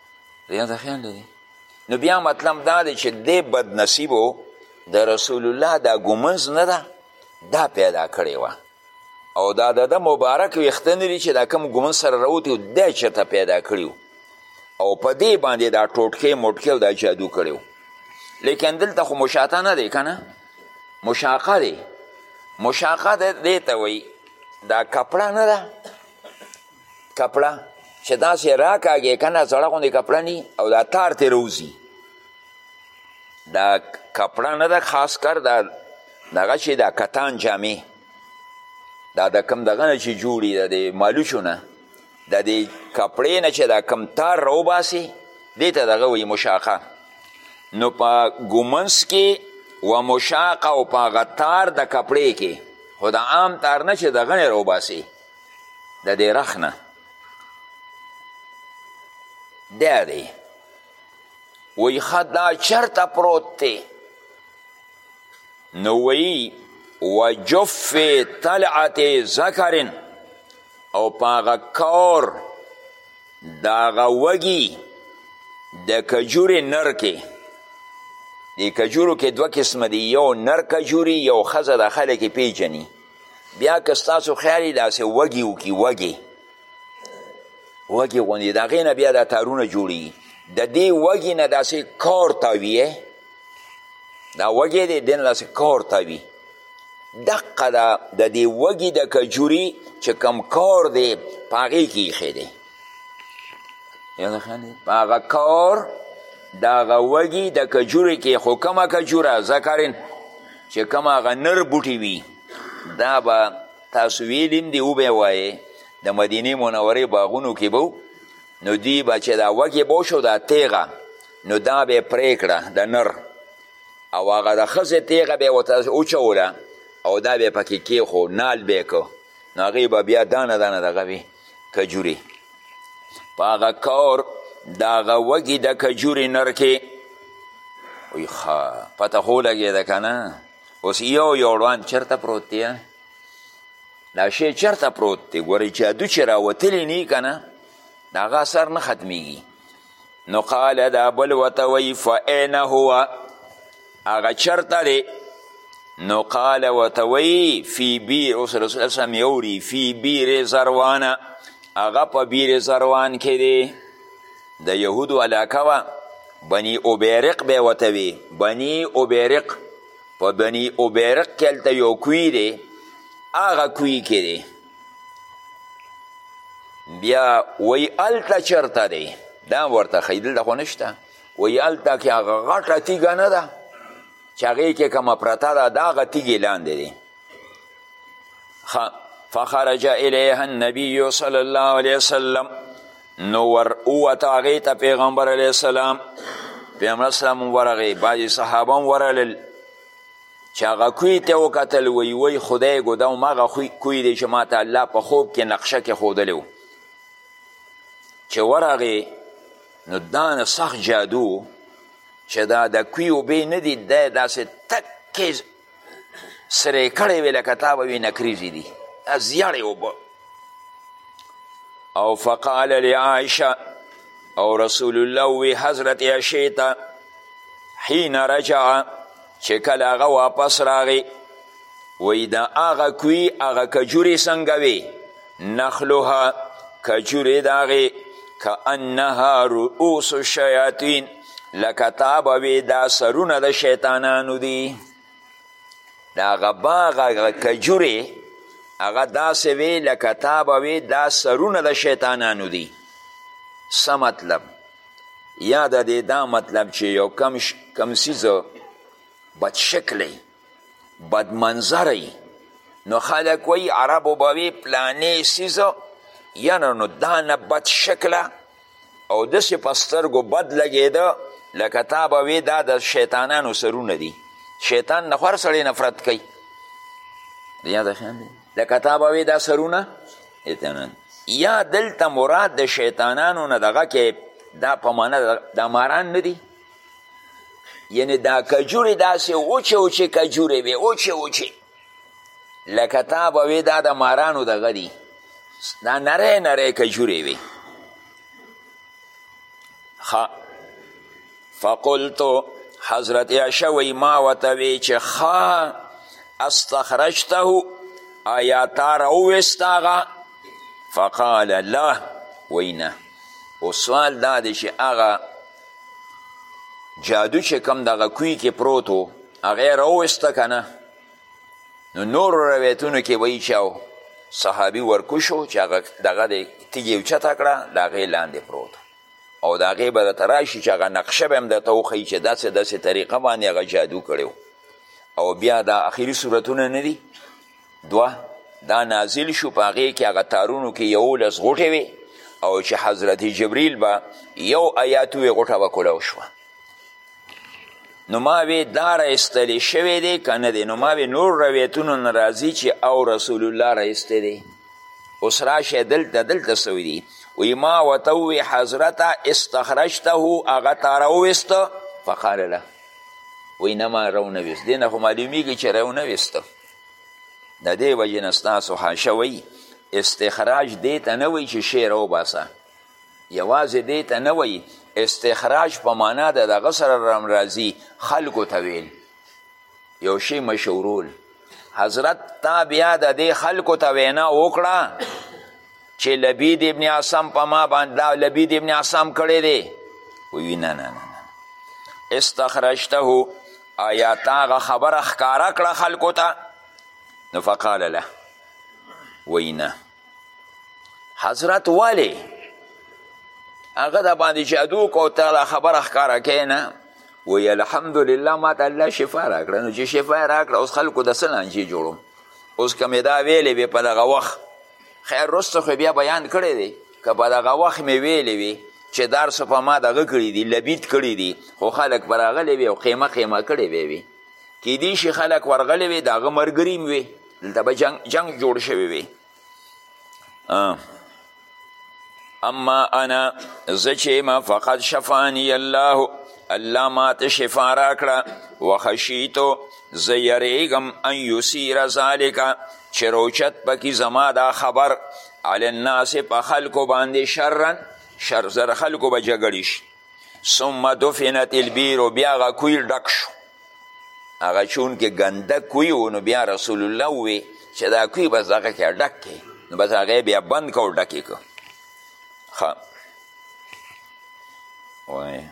یاد خیال لري نو بیا مطلب دا دی چې دې بد نصیبو د رسول الله دا ګمنز نه ده دا پیدا کړې وه او دا د ده مبارک ویښته نه دي چې دا کوم ګمنز سره راوتي دا چېرته پیدا کړي او په دې باندې دا ټوټکې موټکې او دا جادو کړي لیکن دلته خو مشاته نه دی که نه مشاقه دی مشاقه دې ته وایي دا کپړه نه ده کپړه چې داسې راکاږې که نه زړه غوندې کپړه نی او دا تار ترې راوځي دا کپړه نه ده خاص کر دا دغه چې دا کتان جامې دا د کم دغه نه چې جوړي د دې مالوچو نه د دې کپړې نه چې دا کم تار راوباسي دې ته دغه وایي مشاقه نو په ګومنس کې و مشاقه او په هغه تار د کپړې کې خو د عام تار نه چې دغه نه راوباسي د دې رخ نه دا دی وی خط دا چرته پروت دی نو وی و جف طلعت ذکرن او پاغه کور داغه وږي د کجورې نر کې د کجورو کې دوه قسمه دي یو نر کجوري یو ښځه د خلک پیژني بیا که ستاسو خیال یې داسې وږي وکړي وږي وږي غوندې د هغې نه بیا دا تارونه جوړي د دې وږي نه داسې کور تاوي دا وږی دی دین داسې کور تاوي دقه دا د دې وږي د کجوري چې کم کور دی په هغې کې ایښی دی په هغه کور د هغه وږي د کجوري کې خو کومه کجوره ذکرین چې کوم هغه نر بوټي وي دا به تاسو ویلیم دی وبه وایې د مدینې منورې باغونو کې به نو دوی به چې دا وږې به شو دا تیغه نو دا به یې پرې کړه د نر او هغه د ښځې تیغه به یې ورته وچوله او دا به یې پکې کېښو نال به یې کو نو هغې به بیا دانه دانه دغه وي کجورې په هغه کور د هغه وږي د کجورې نر کې وی ښه پته خو لګېده که نه اوس یو یو ړوان چېرته پروت دی دا شی چېرته پروت دی ګورئ جادو چې راوتلی نه که نه د هغه اثر نه ختمیږي نو قال دا بل وته وی فاین هو هغه چرته دی نو قال وته وی فی بیر اوس رسول اسلام یوری فی بیر زروانه هغه په بیر زروان کې دی د یهودو علاقه وه بنی اوبیرق به وته وی بنی اوبیرق په بنی اوبیرق کې هلته یو کوی دی هغه کوی کې دی بیا وی هلته چرته دی دا ورته ښیي دلته خو نشته وی هلته کې هغه غټه تیږه نه ده چې هغې کې کومه پرته ده د هغه تیږې لاندې دی فخرج الیها النبی صلی الله علیه وسلم نو ور اووت هغې ته پیغمبر علیه السلام پیغمبر اسلام ورغې بعضې صحابه هم ورغلل چې هغه کوی ته وکتل وی وی خدای ګو دا هماغه کوی دی چې ماته الله په خوب کې نقشه کې ښودلی و چې ورغې نو دانه سخت جادو چې دا د کوی اوبې نه دي دی داسې تکې سرې کړی وې لکه تا به وي نکریزې دي دا زیړې اوبه او فقال لعائشه او رسول الله وی حضرت عائشه ته حين رجع چې کله هغه واپس راغی وی د هغه کوی هغه کجورې څنګه وې نخلها کجورې د هغې که انها رؤوس الشیاطین لکه تا به وې دا سرونه د شیطانانو دي د هغه باغ هغه کجورې هغه داسې وې لکه تا به وې دا سرونه د شیطانانو دي څه مطلب یا د دې دا مطلب چې یو کم, ش... کم سیز بد شکلی بد منظری نو خلک وی عربو به وی پلانې سیز یعنی نو دا نه بد شکله او داسې په سترګو بد لګېده لکه تا به وی دا د شیطانانو سرونه دي شیطان نه خو هر سړی نفرت کوي یاده خیال دی لکه تا به وې دا سرونه اتنن یا دلته مراد د شیطانانو نه دغه کې دا په معنا دا ماران نه دي یعنی دا کجورې داسې اوچې اوچې کجورې وې اوچې اوچې لکه تا به وې دا د مارانو دغه دي دا نری نری کجورې وې فقلتو حضرت عائشه وی ما وته وی چې خا استخرجته آیا تا راوویست هغه فقال لا وی نه او سوال دا دی چې هغه جادو چې کم دغه کوی کې پروت و هغه راوویسته که نه نو نور روایتونو کې وایي چې او صحابي ورکوشو چې هغه دغه دی تیږې اوچته کړه د هغې لاندې پروت او د هغې به درته راشي چې هغه نقشه به هم درته وښیي چې داسې داسې طریقه باندې هغه جادو کړی او بیا دا اخري صورتونه نه دي دوه دا نازل شو په هغې کې هغه تارونو کې یولس غوټې وې او چې حضرت جبریل به یو آیات وې غوټه به کولو شوه نو ما وی دا را استلی شوی دی که نه دی نو ما وی نور رویتونو نه راځي چې او رسول الله را ایستی دی اوس راشه دلته دلته سوی دی وی ما ورته ووی حضرته استخرجته هغه تا راوویسته فقال له وی نه ما راونه ویست دې نه خو معلومیږي چې راونه ویسته د دې وجې نه ستاسو حاشه وی استخراج دې ته نه وی چې شعر وباسه یوازې دې ته نه وایي استخراج په معنا د دغه سره راځي خلکو ته ویل یو شی مشورول حضرت تا بیا د دې خلکو ته وینا وکړه چې لبید ابن عاصم په ما باندې دا لبید ابن عاصم کړی دی وی نه نه نه استخرجته آیا تا هغه خبره ښکاره کړه خلکو ته نو فقال له وی نه حضرت ولی هغه د باندې جادو کو تعالی خبره ښکاره کوي نه وی الحمدلله ما ته الله شفا راکړه نو چې شفا یې راکړه اوس خلکو د څه لانجې جوړوم اوس که مې دا ویلې وې په دغه وخت خیر وروسته خو بیا بیان کړی دی که په دغه وخت مې ویلې وي چې دار څه په ما دغه کړي دي لبید کړي دي خو خلک به راغلی وي او قیمه قیمه کړی به وي کیدی شي خلک ورغلي وي د هغه مرګري هم وي دلته به جنگ, جنگ جوړ شوی وي اما انا زه چې ما فقط شفانی الله الله ماته شفا راکړه وخشیتو زه یریږم ان یسیر ذالکه چې روچت پکې زما دا خبر علی الناس په خلکو باندې شرن شر زر خلکو به جګړې شي ثم دفنت البیر بیا هغه کوی ډک شو هغه چون کې ګنده کوی و نو بیا رسول الله ووی چې دا کوی بس هغه کې ډک کې نو بس هغه بیا بند کو ډکې کو ښه وایه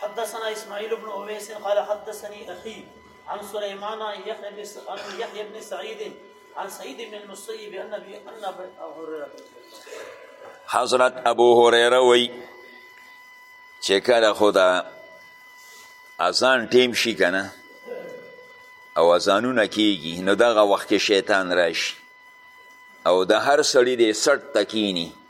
حدثنا اسماعيل بن اويس قال حدثني اخي عن سليمان يحيى بن سعيد عن سعيد بن المسيب أن أبي أن أبي هريرة حضرت ابو هريره وی چې کله خدا اذان ټیم شي کنه او اذانونه کیږي نو دغه وخت کې شیطان راشي او د هر سړي د سټ تکینی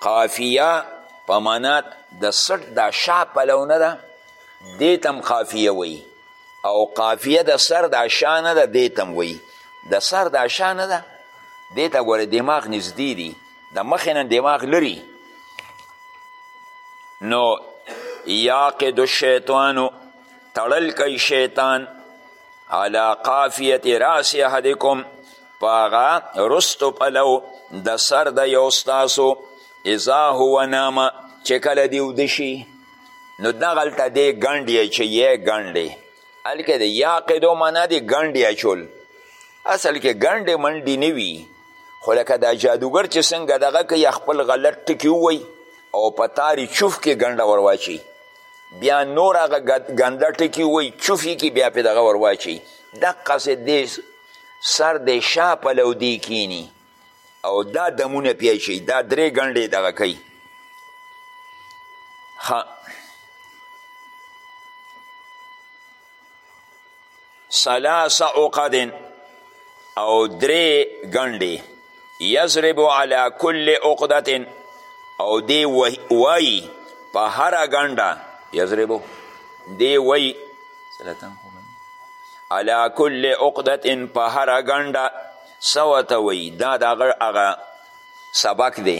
قافیه په معنا د سټ دا شا پلو نه ده دې تم قافیه وی او قافیه د سر دا شا نه ده دې تم وی د سر دا شا نه ده دې ته ګوره دماغ نږدې دي د مخې نه دماغ لري نو یاقد الشیطانو تړل کوي شیطان علا قافیت راس احدکم په هغه رستو پلو د سر د یو ستاسو اذا هو نامه چې کله دی وده شي نو دغلته دی ګنډ یې چې یې ګنډ دی هلکه د یاقدو معنا دی ګنډ یې اچول اصل کې ګنډې منډې نه وي خو لکه دا جادوګر چې څنګه دغه کوي خپل غلط ټکي ووایي او په تاري چوف کې ګنډه ورواچي بیا نور هغه ګنده ټکي ووایي چوف کې بیا پې دغه ورواچي دقسې دې سر دی شا پلو دی کینی او دا دمونه پی چی دا درې ګنډې دغه کوي سلاس عقدن او درې ګنډې یضرب علی کل عقدت او دی وای په هر غنډه یضربو دی وای سلطان خو علا کل عقدت په هر غنډه سوته وی دا دغه هغه سبق دی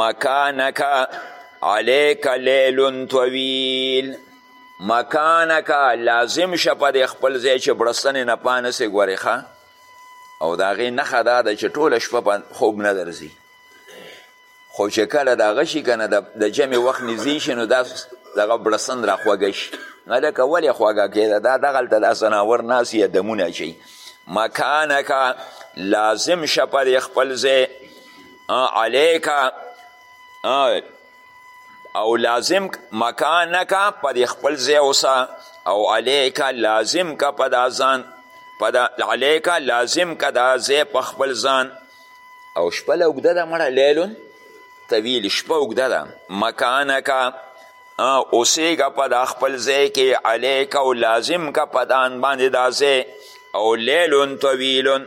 مکانک علیک لیل طویل مکانک لازم شپه د خپل ځای چې بړستنې نه پانسې ګورې ښه او د هغې نښه دا ده چې ټوله شپه په خوب نه درځي خو چې کله دغه شي که نه د جمع وخت نږدې شي نو دا دغه بړسن را خوږه شي هلکه ولې خوږه کېده دا دغلته دا ځناور ناست یا دمونه اچوي مکانکه لازم شه په خپل ځای علیکه او لازم مکانک په دې خپل ځای اوسه او علیک لازم که په دا ځان په دا علیک لازم که دا ځای په خپل ځان او شپه له اوږده ده مړه لیلون طویل شپه اوږده ده مکانک اوسېږه په دا خپل ځای کې علیک او لازم که په دان باندې دا ځای او لیلون طویلون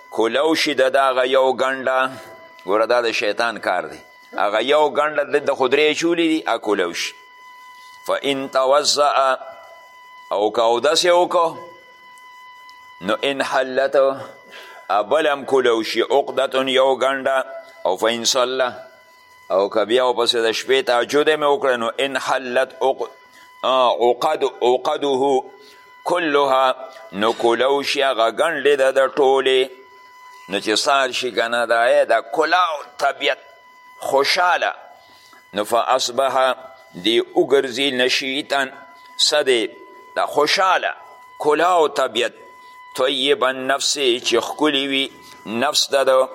کولو شي د دغه یو ګنډه ګوره دا د شیطان کار دی هغه یو ګنډه د د خدرې چولی دي اکولو شي فان توزع او که اودس یې وکړو نو ان حلت ابلم کولو شي عقدتون یو ګنډه او فان صله او که بیا ورپسې د شپې تهجد مې وکړی نو ان حلت عقد عقده کلها نو کولو شي هغه ګنډې ده د ټولې نو چې سار شي که نه دا د کلاو طبیعت خوشحاله نو فاصبح دی وګرځي نشیطا څه دی د خوشحاله کلاو طبیعت طیب النفس چې ښکلي وي نفس د ده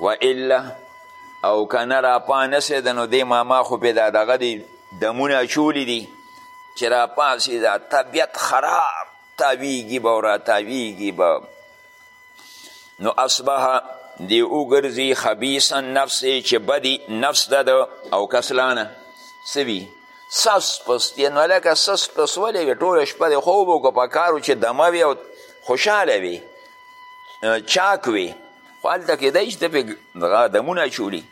و الا او که نه را پانسېده نو دې ماما خو پې دا دغه دی دمونه اچولي دي چې را پاڅېده طبیعت خراب تاویږي به او را تاویږي به نو اصبح دی وګرځي خبیثا نفس چې بدی نفس ده ده او کسلانه څه وي سس پست یې نو لکه سس پس ولې وي ټوله شپه دې خوب وکړو په کار و چې دمه وي او خوشحاله وي چاک وي خو هلته کېدای شي ته پې دغه دمونه اچولي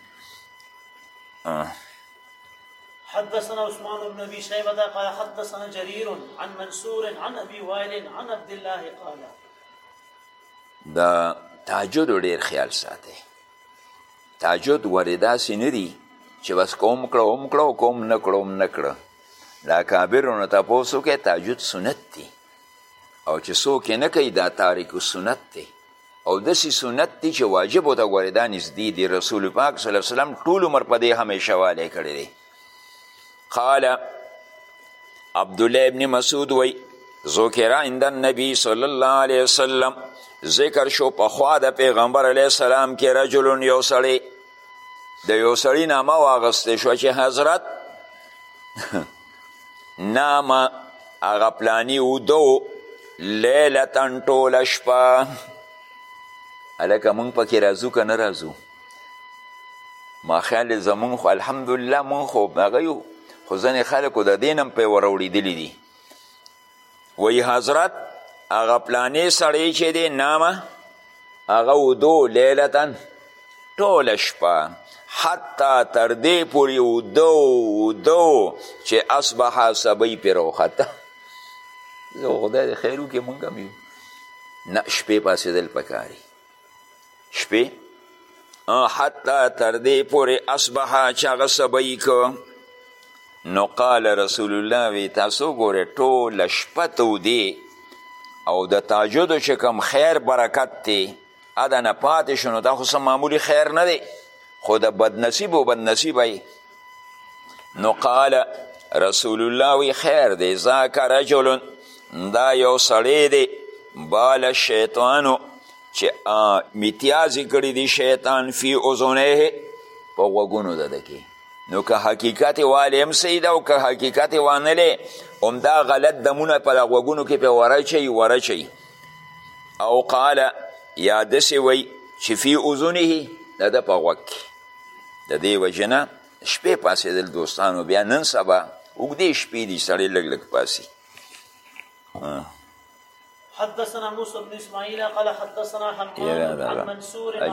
حدثنا عثمان بن ابي شيبه قال حدثنا جرير عن منصور عن ابي وائل عن عبد الله قال دا تاجد ډیر خیال ساتي تاجد ورې داسې نه دي چې بس کوم کړه هم کړه او کوم نه کړه هم نه کړه دا کابرو نه تپوس وکړئ تاجد سنت دی او چې څوک یې نه کوي دا تاریک سنت دی او داسې سنت دی چې واجبو ته ګورې دا نږدې دی رسول پاک صلی الله علیه وسلم ټول عمر په دې همیشه والی کړی دی قال عبدالله ابن مسعود وی ذکر عند النبی صلی الله علیه وسلم ذکر شو په خوا د پیغمبر علیه السلام کې رجل یو سړی د یو سړی نامه واغستې شو چې حضرت نامه هغه پلانی اوده و لیلتا ټوله شپه هلکه مونږ پکې راځو که نه راځو ما خیال دی زمونږ خو الحمدلله مونږ خو هغه یو خو ځینې خلکو د دین هم پې وروړېدلي دي وی حضرت هغه پلانې سړی چې دی نامه هغه ودو لیلتا ټوله شپه حتی تر دې پورې ودو ودو چې اصبح سبی پې راوخته زه خدای د خیر وکړي موږ هم یو نه شپې پاسېدل پکاري شپې حتی تر دې پورې اصبح چې هغه سبعي که نو قال رسول الله وی تاسو ګورې ټوله شپه تودې او د تاجدو چې کوم خیر برکت دی ادا نه پاتې شو نو دا خو څه معمولي خیر نه دی خو د بدنصیب و بدنصیبی نو قال رسول الله وی خیر دی ذاک رجل دا یو سړی دی بال شیطانو چې امتیازې کړي دي شیطان فی اذنیه په غوږونو د ده کې نو که حقیقت والی هم صحیح ده او که حقیقت وانلی همدا غلط دمونه په غوږونو کې پې ورچوي ورچوي او قاله یا داسې وایي چې فی اذنه د ده په غوږ کې د دې وجې نه شپې پاسېدل دوستانو بیا نن سبا اوږدې شپې دي سړی لږ لږ پاسي حدثنا موسى بن اسماعيل قال حدثنا حماد عن منصور عن